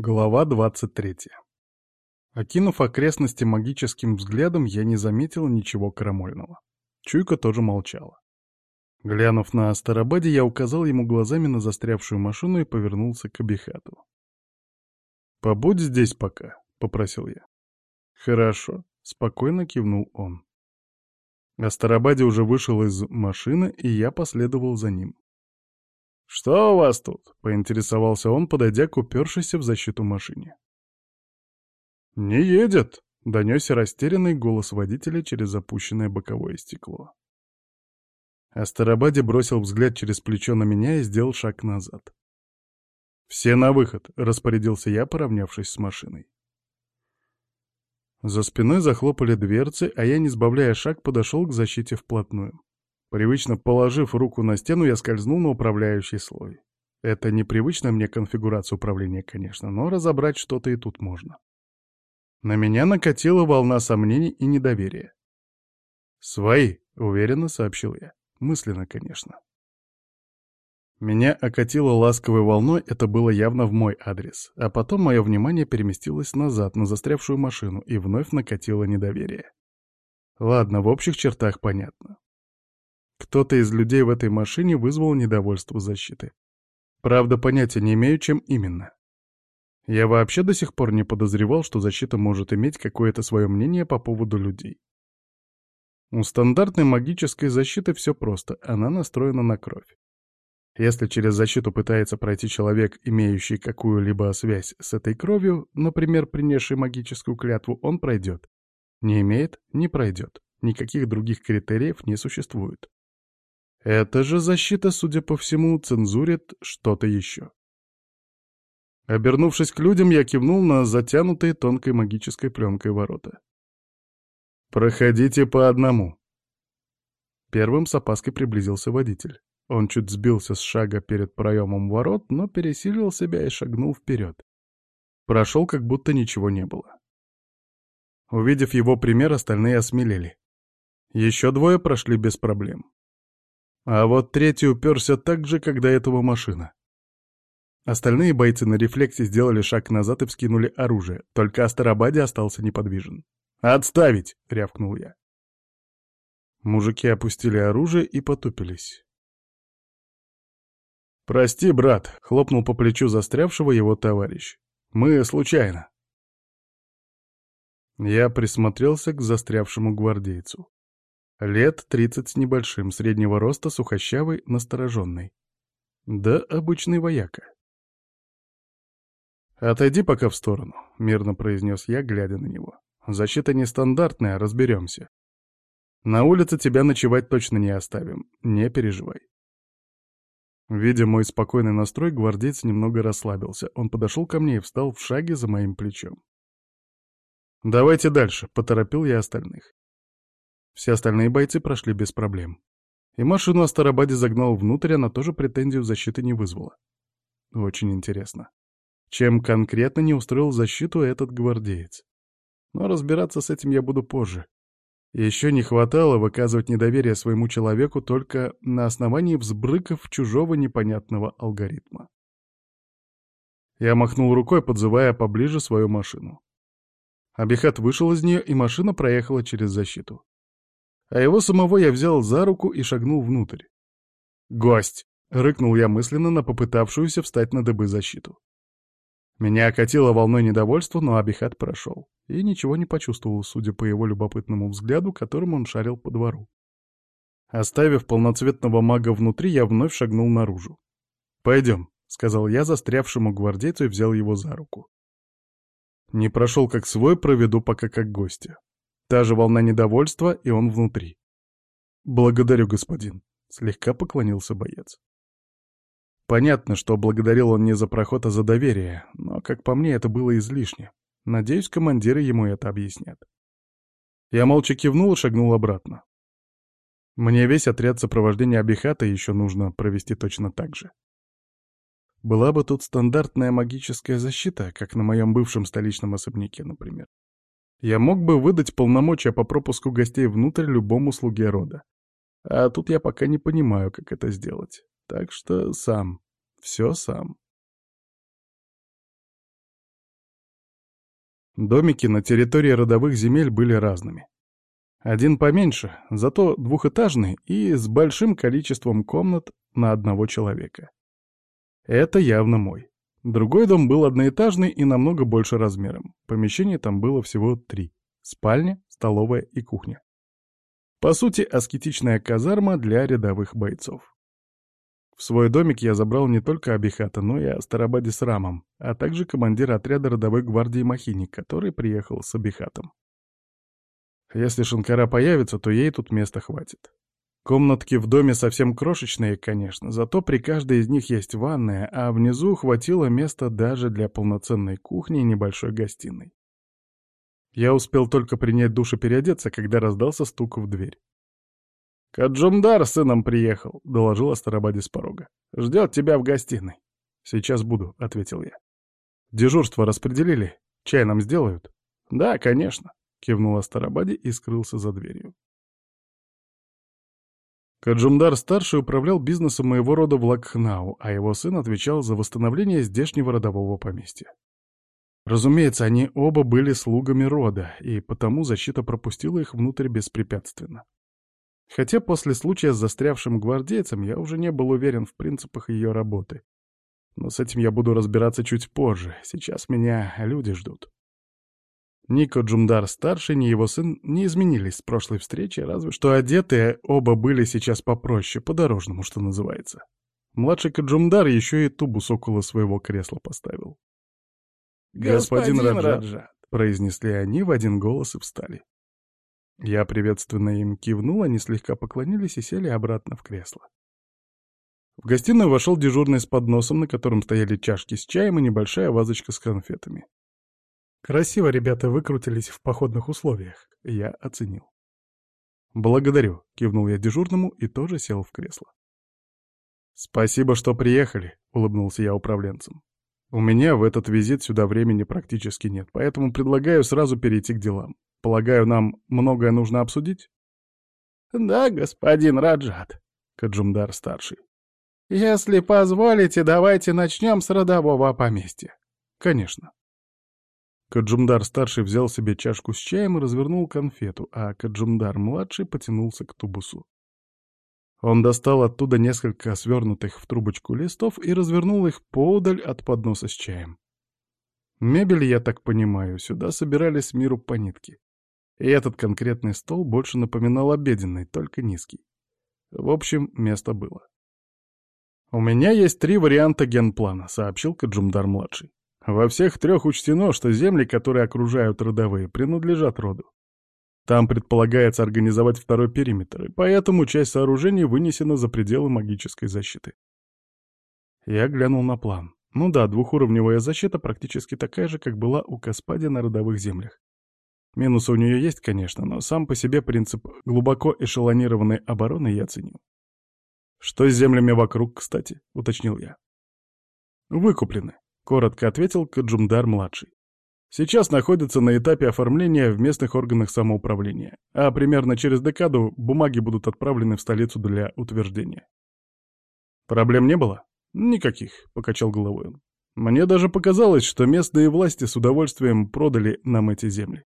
Глава 23. Окинув окрестности магическим взглядом, я не заметил ничего крамольного. Чуйка тоже молчала. Глянув на Астарабаде, я указал ему глазами на застрявшую машину и повернулся к Абихату. «Побудь здесь пока», — попросил я. «Хорошо», — спокойно кивнул он. Астарабаде уже вышел из машины, и я последовал за ним. «Что у вас тут?» — поинтересовался он, подойдя к упершейся в защиту машине. «Не едет!» — донесся растерянный голос водителя через запущенное боковое стекло. Астарабаде бросил взгляд через плечо на меня и сделал шаг назад. «Все на выход!» — распорядился я, поравнявшись с машиной. За спиной захлопали дверцы, а я, не сбавляя шаг, подошел к защите вплотную. Привычно положив руку на стену, я скользнул на управляющий слой. Это непривычная мне конфигурация управления, конечно, но разобрать что-то и тут можно. На меня накатила волна сомнений и недоверия. «Свои», — уверенно сообщил я. Мысленно, конечно. Меня окатило ласковой волной, это было явно в мой адрес, а потом мое внимание переместилось назад, на застрявшую машину, и вновь накатило недоверие. Ладно, в общих чертах понятно. Кто-то из людей в этой машине вызвал недовольство защиты. Правда, понятия не имею, чем именно. Я вообще до сих пор не подозревал, что защита может иметь какое-то свое мнение по поводу людей. У стандартной магической защиты все просто, она настроена на кровь. Если через защиту пытается пройти человек, имеющий какую-либо связь с этой кровью, например, принесший магическую клятву, он пройдет. Не имеет — не пройдет. Никаких других критериев не существует. Эта же защита, судя по всему, цензурит что-то еще. Обернувшись к людям, я кивнул на затянутые тонкой магической пленкой ворота. «Проходите по одному». Первым с опаской приблизился водитель. Он чуть сбился с шага перед проемом ворот, но пересилил себя и шагнул вперед. Прошел, как будто ничего не было. Увидев его пример, остальные осмелели. Еще двое прошли без проблем. А вот третий уперся так же, как до этого машина. Остальные бойцы на рефлексе сделали шаг назад и вскинули оружие, только Астарабаде остался неподвижен. «Отставить!» — рявкнул я. Мужики опустили оружие и потупились. «Прости, брат», — хлопнул по плечу застрявшего его товарищ. «Мы случайно». Я присмотрелся к застрявшему гвардейцу. Лет тридцать с небольшим, среднего роста, сухощавый, настороженный. Да обычный вояка. «Отойди пока в сторону», — мирно произнес я, глядя на него. «Защита нестандартная, разберемся. На улице тебя ночевать точно не оставим, не переживай». Видя мой спокойный настрой, гвардейц немного расслабился. Он подошел ко мне и встал в шаге за моим плечом. «Давайте дальше», — поторопил я остальных. Все остальные бойцы прошли без проблем. И машину Астарабаде загнал внутрь, она тоже претензию защиты не вызвала. Очень интересно. Чем конкретно не устроил защиту этот гвардеец? Но разбираться с этим я буду позже. Еще не хватало выказывать недоверие своему человеку только на основании взбрыков чужого непонятного алгоритма. Я махнул рукой, подзывая поближе свою машину. Абихат вышел из нее, и машина проехала через защиту а его самого я взял за руку и шагнул внутрь. «Гость!» — рыкнул я мысленно на попытавшуюся встать на дыбы защиту. Меня окатило волной недовольства, но Абихат прошел. И ничего не почувствовал, судя по его любопытному взгляду, которым он шарил по двору. Оставив полноцветного мага внутри, я вновь шагнул наружу. «Пойдем», — сказал я застрявшему гвардейцу и взял его за руку. Не прошел как свой, проведу пока как гостя. Та же волна недовольства, и он внутри. «Благодарю, господин», — слегка поклонился боец. Понятно, что благодарил он не за проход, а за доверие, но, как по мне, это было излишне. Надеюсь, командиры ему это объяснят. Я молча кивнул и шагнул обратно. Мне весь отряд сопровождения Абихата еще нужно провести точно так же. Была бы тут стандартная магическая защита, как на моем бывшем столичном особняке, например. Я мог бы выдать полномочия по пропуску гостей внутрь любому слуге рода. А тут я пока не понимаю, как это сделать. Так что сам. Все сам. Домики на территории родовых земель были разными. Один поменьше, зато двухэтажный и с большим количеством комнат на одного человека. Это явно мой. Другой дом был одноэтажный и намного больше размером. Помещений там было всего три. Спальня, столовая и кухня. По сути, аскетичная казарма для рядовых бойцов. В свой домик я забрал не только Абихата, но и Астарабаде с Рамом, а также командира отряда родовой гвардии Махини, который приехал с Абихатом. Если Шанкара появится, то ей тут места хватит. Комнатки в доме совсем крошечные, конечно, зато при каждой из них есть ванная, а внизу хватило места даже для полноценной кухни и небольшой гостиной. Я успел только принять душ и переодеться, когда раздался стук в дверь. «Каджумдар с сыном приехал», — доложил Астарабаде с порога. «Ждет тебя в гостиной». «Сейчас буду», — ответил я. «Дежурство распределили? Чай нам сделают?» «Да, конечно», — кивнул Астарабаде и скрылся за дверью. Каджумдар-старший управлял бизнесом моего рода в Лакхнау, а его сын отвечал за восстановление здешнего родового поместья. Разумеется, они оба были слугами рода, и потому защита пропустила их внутрь беспрепятственно. Хотя после случая с застрявшим гвардейцем я уже не был уверен в принципах ее работы. Но с этим я буду разбираться чуть позже, сейчас меня люди ждут. Нико Джумдар-старший, ни его сын не изменились с прошлой встречи, разве что одетые оба были сейчас попроще, по-дорожному, что называется. Младший Каджумдар еще и тубус около своего кресла поставил. «Господин, Господин Раджат», Раджат», — произнесли они в один голос и встали. Я приветственно им кивнул, они слегка поклонились и сели обратно в кресло. В гостиную вошел дежурный с подносом, на котором стояли чашки с чаем и небольшая вазочка с конфетами. Красиво ребята выкрутились в походных условиях. Я оценил. «Благодарю», — кивнул я дежурному и тоже сел в кресло. «Спасибо, что приехали», — улыбнулся я управленцам. «У меня в этот визит сюда времени практически нет, поэтому предлагаю сразу перейти к делам. Полагаю, нам многое нужно обсудить?» «Да, господин Раджат», — Каджумдар-старший. «Если позволите, давайте начнем с родового поместья». «Конечно». Каджумдар-старший взял себе чашку с чаем и развернул конфету, а Каджумдар-младший потянулся к тубусу. Он достал оттуда несколько свернутых в трубочку листов и развернул их поодаль от подноса с чаем. Мебель, я так понимаю, сюда собирались миру по нитке. И этот конкретный стол больше напоминал обеденный, только низкий. В общем, место было. «У меня есть три варианта генплана», — сообщил Каджумдар-младший. Во всех трех учтено, что земли, которые окружают родовые, принадлежат роду. Там предполагается организовать второй периметр, и поэтому часть сооружений вынесена за пределы магической защиты. Я глянул на план. Ну да, двухуровневая защита практически такая же, как была у Каспади на родовых землях. Минусы у нее есть, конечно, но сам по себе принцип глубоко эшелонированной обороны я ценю. «Что с землями вокруг, кстати?» — уточнил я. «Выкуплены. Коротко ответил Каджумдар-младший. Сейчас находится на этапе оформления в местных органах самоуправления, а примерно через декаду бумаги будут отправлены в столицу для утверждения. Проблем не было? Никаких, покачал головой он. Мне даже показалось, что местные власти с удовольствием продали нам эти земли.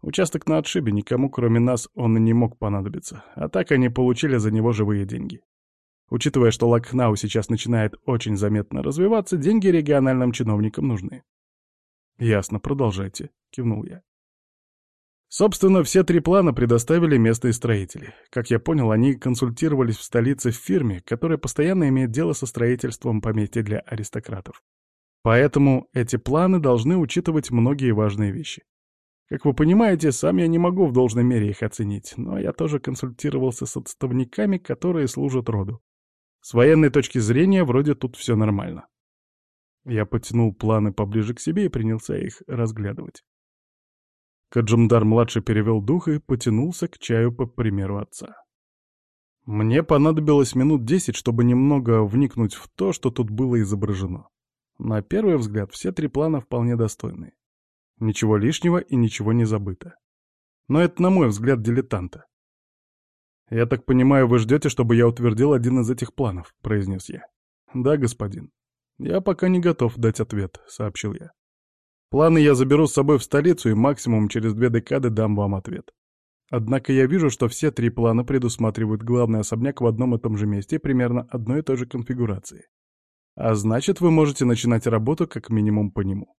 Участок на отшибе никому, кроме нас, он и не мог понадобиться, а так они получили за него живые деньги. Учитывая, что Лакхнау сейчас начинает очень заметно развиваться, деньги региональным чиновникам нужны. «Ясно, продолжайте», — кивнул я. Собственно, все три плана предоставили местные строители. Как я понял, они консультировались в столице в фирме, которая постоянно имеет дело со строительством поместья для аристократов. Поэтому эти планы должны учитывать многие важные вещи. Как вы понимаете, сам я не могу в должной мере их оценить, но я тоже консультировался с отставниками, которые служат роду. С военной точки зрения вроде тут все нормально. Я потянул планы поближе к себе и принялся их разглядывать. Каджумдар-младший перевел дух и потянулся к чаю по примеру отца. Мне понадобилось минут десять, чтобы немного вникнуть в то, что тут было изображено. На первый взгляд, все три плана вполне достойные. Ничего лишнего и ничего не забыто. Но это, на мой взгляд, дилетанта. «Я так понимаю, вы ждете, чтобы я утвердил один из этих планов», — произнес я. «Да, господин. Я пока не готов дать ответ», — сообщил я. Планы я заберу с собой в столицу и максимум через две декады дам вам ответ. Однако я вижу, что все три плана предусматривают главный особняк в одном и том же месте примерно одной и той же конфигурации. А значит, вы можете начинать работу как минимум по нему.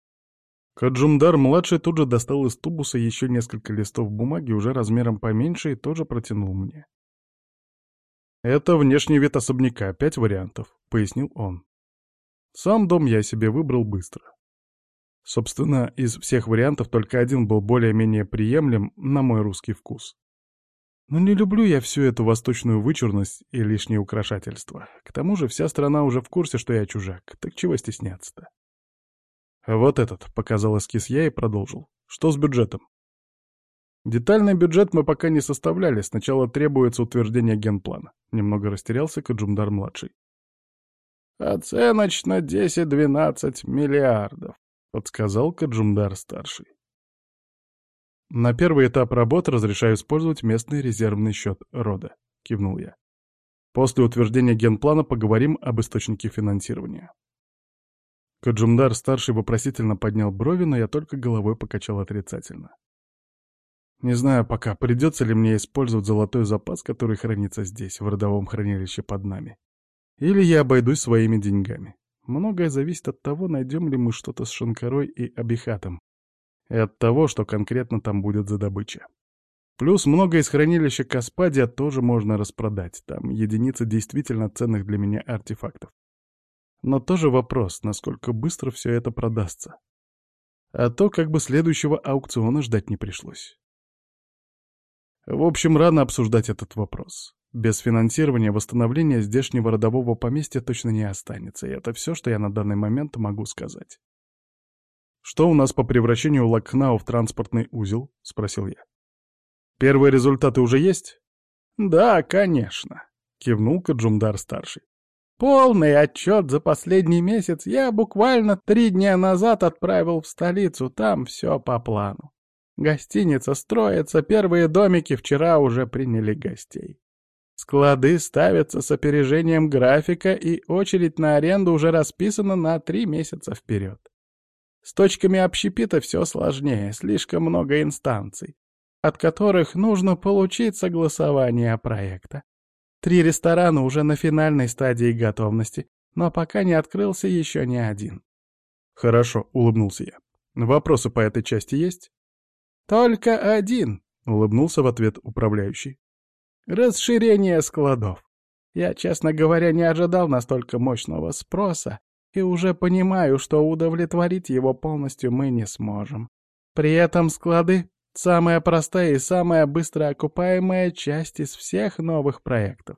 Каджумдар-младший тут же достал из тубуса еще несколько листов бумаги, уже размером поменьше, и тоже протянул мне. «Это внешний вид особняка, пять вариантов», — пояснил он. Сам дом я себе выбрал быстро. Собственно, из всех вариантов только один был более-менее приемлем на мой русский вкус. Но не люблю я всю эту восточную вычурность и лишнее украшательство. К тому же вся страна уже в курсе, что я чужак, так чего стесняться-то? Вот этот, показал эскиз я и продолжил. Что с бюджетом? Детальный бюджет мы пока не составляли, сначала требуется утверждение генплана. Немного растерялся Каджумдар-младший. Оценочно 10-12 миллиардов. — подсказал Каджумдар-старший. «На первый этап работ разрешаю использовать местный резервный счет рода», — кивнул я. «После утверждения генплана поговорим об источнике финансирования». Каджумдар-старший вопросительно поднял брови, но я только головой покачал отрицательно. Не знаю пока, придется ли мне использовать золотой запас, который хранится здесь, в родовом хранилище под нами. Или я обойдусь своими деньгами. Многое зависит от того, найдем ли мы что-то с Шанкарой и Абихатом, и от того, что конкретно там будет за добыча. Плюс многое из хранилища Каспадия тоже можно распродать, там единицы действительно ценных для меня артефактов. Но тоже вопрос, насколько быстро все это продастся. А то как бы следующего аукциона ждать не пришлось. В общем, рано обсуждать этот вопрос. Без финансирования восстановления здешнего родового поместья точно не останется, и это все, что я на данный момент могу сказать. «Что у нас по превращению Лакхнау в транспортный узел?» — спросил я. «Первые результаты уже есть?» «Да, конечно», — кивнул Каджумдар-старший. «Полный отчет за последний месяц я буквально три дня назад отправил в столицу, там все по плану. Гостиница строится, первые домики вчера уже приняли гостей. Склады ставятся с опережением графика, и очередь на аренду уже расписана на три месяца вперед. С точками общепита все сложнее, слишком много инстанций, от которых нужно получить согласование проекта. Три ресторана уже на финальной стадии готовности, но пока не открылся еще ни один. «Хорошо», — улыбнулся я. «Вопросы по этой части есть?» «Только один», — улыбнулся в ответ управляющий. Расширение складов. Я, честно говоря, не ожидал настолько мощного спроса и уже понимаю, что удовлетворить его полностью мы не сможем. При этом склады — самая простая и самая быстро окупаемая часть из всех новых проектов.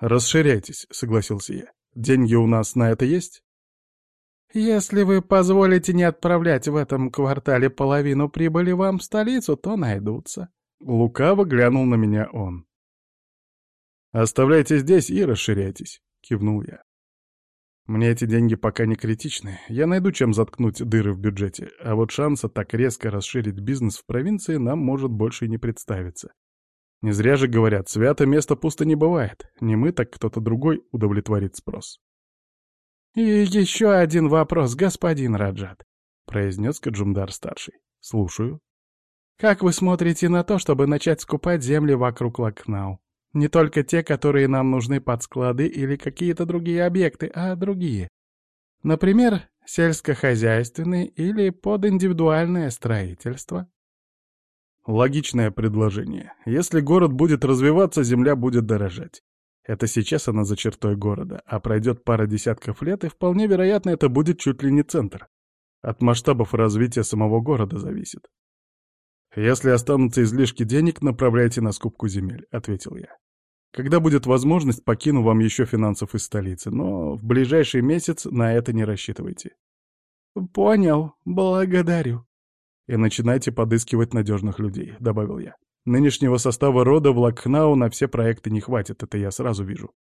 «Расширяйтесь», — согласился я. «Деньги у нас на это есть?» «Если вы позволите не отправлять в этом квартале половину прибыли вам в столицу, то найдутся». Лукаво глянул на меня он. «Оставляйте здесь и расширяйтесь», — кивнул я. «Мне эти деньги пока не критичны. Я найду чем заткнуть дыры в бюджете, а вот шанса так резко расширить бизнес в провинции нам может больше и не представиться. Не зря же говорят, свято место пусто не бывает. Не мы, так кто-то другой удовлетворит спрос». «И еще один вопрос, господин Раджат», — произнес Каджумдар-старший. «Слушаю». «Как вы смотрите на то, чтобы начать скупать земли вокруг Лакнау? Не только те, которые нам нужны под склады или какие-то другие объекты, а другие. Например, сельскохозяйственные или под индивидуальное строительство. Логичное предложение. Если город будет развиваться, земля будет дорожать. Это сейчас она за чертой города, а пройдет пара десятков лет, и вполне вероятно это будет чуть ли не центр. От масштабов развития самого города зависит. «Если останутся излишки денег, направляйте на скупку земель», — ответил я. Когда будет возможность, покину вам еще финансов из столицы, но в ближайший месяц на это не рассчитывайте. Понял, благодарю. И начинайте подыскивать надежных людей, добавил я. Нынешнего состава рода в Лакхнау на все проекты не хватит, это я сразу вижу.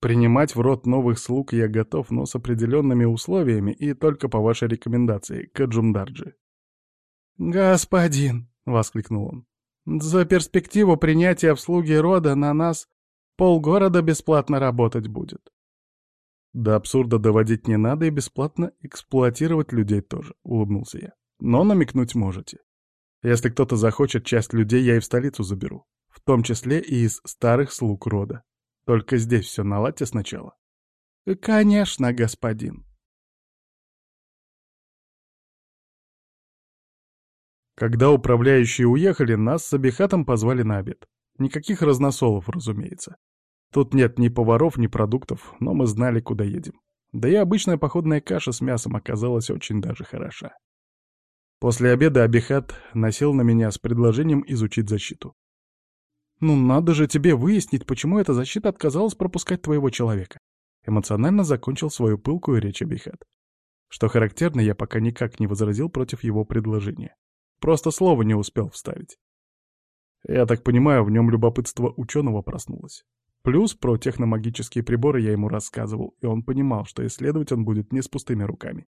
Принимать в рот новых слуг я готов, но с определенными условиями и только по вашей рекомендации, Каджумдарджи. «Господин!» — воскликнул он. «За перспективу принятия в слуги рода на нас Полгорода бесплатно работать будет. До абсурда доводить не надо и бесплатно эксплуатировать людей тоже, улыбнулся я. Но намекнуть можете. Если кто-то захочет, часть людей я и в столицу заберу. В том числе и из старых слуг рода. Только здесь все наладьте сначала. Конечно, господин. Когда управляющие уехали, нас с Абихатом позвали на обед. Никаких разносолов, разумеется. Тут нет ни поваров, ни продуктов, но мы знали, куда едем. Да и обычная походная каша с мясом оказалась очень даже хороша. После обеда Абихат насел на меня с предложением изучить защиту. «Ну надо же тебе выяснить, почему эта защита отказалась пропускать твоего человека». Эмоционально закончил свою пылкую речь Абихат. Что характерно, я пока никак не возразил против его предложения. Просто слова не успел вставить. Я так понимаю, в нем любопытство ученого проснулось. Плюс про техномагические приборы я ему рассказывал, и он понимал, что исследовать он будет не с пустыми руками.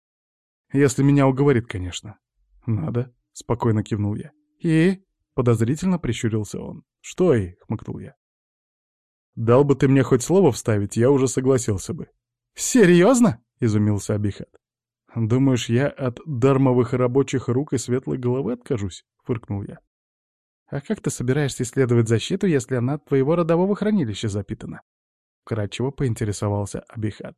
Если меня уговорит, конечно. «Надо», — спокойно кивнул я. «И?» — подозрительно прищурился он. «Что и?» — хмыкнул я. «Дал бы ты мне хоть слово вставить, я уже согласился бы». «Серьезно?» — изумился Абихат. «Думаешь, я от дармовых рабочих рук и светлой головы откажусь?» — фыркнул я. «А как ты собираешься исследовать защиту, если она от твоего родового хранилища запитана?» Кратчево поинтересовался Абихат.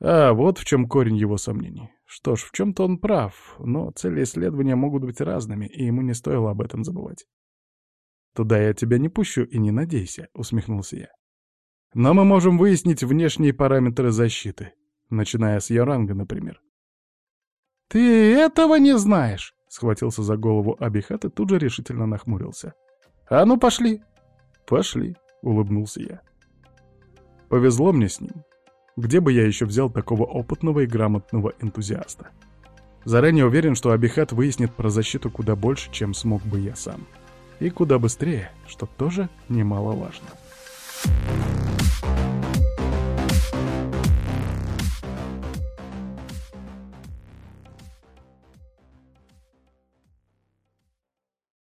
А вот в чем корень его сомнений. Что ж, в чем-то он прав, но цели исследования могут быть разными, и ему не стоило об этом забывать. «Туда я тебя не пущу и не надейся», — усмехнулся я. «Но мы можем выяснить внешние параметры защиты, начиная с Яранга, например». «Ты этого не знаешь!» Схватился за голову Абихат и тут же решительно нахмурился. «А ну, пошли!» «Пошли», — улыбнулся я. Повезло мне с ним. Где бы я еще взял такого опытного и грамотного энтузиаста? Заранее уверен, что Абихат выяснит про защиту куда больше, чем смог бы я сам. И куда быстрее, что тоже немаловажно. Thank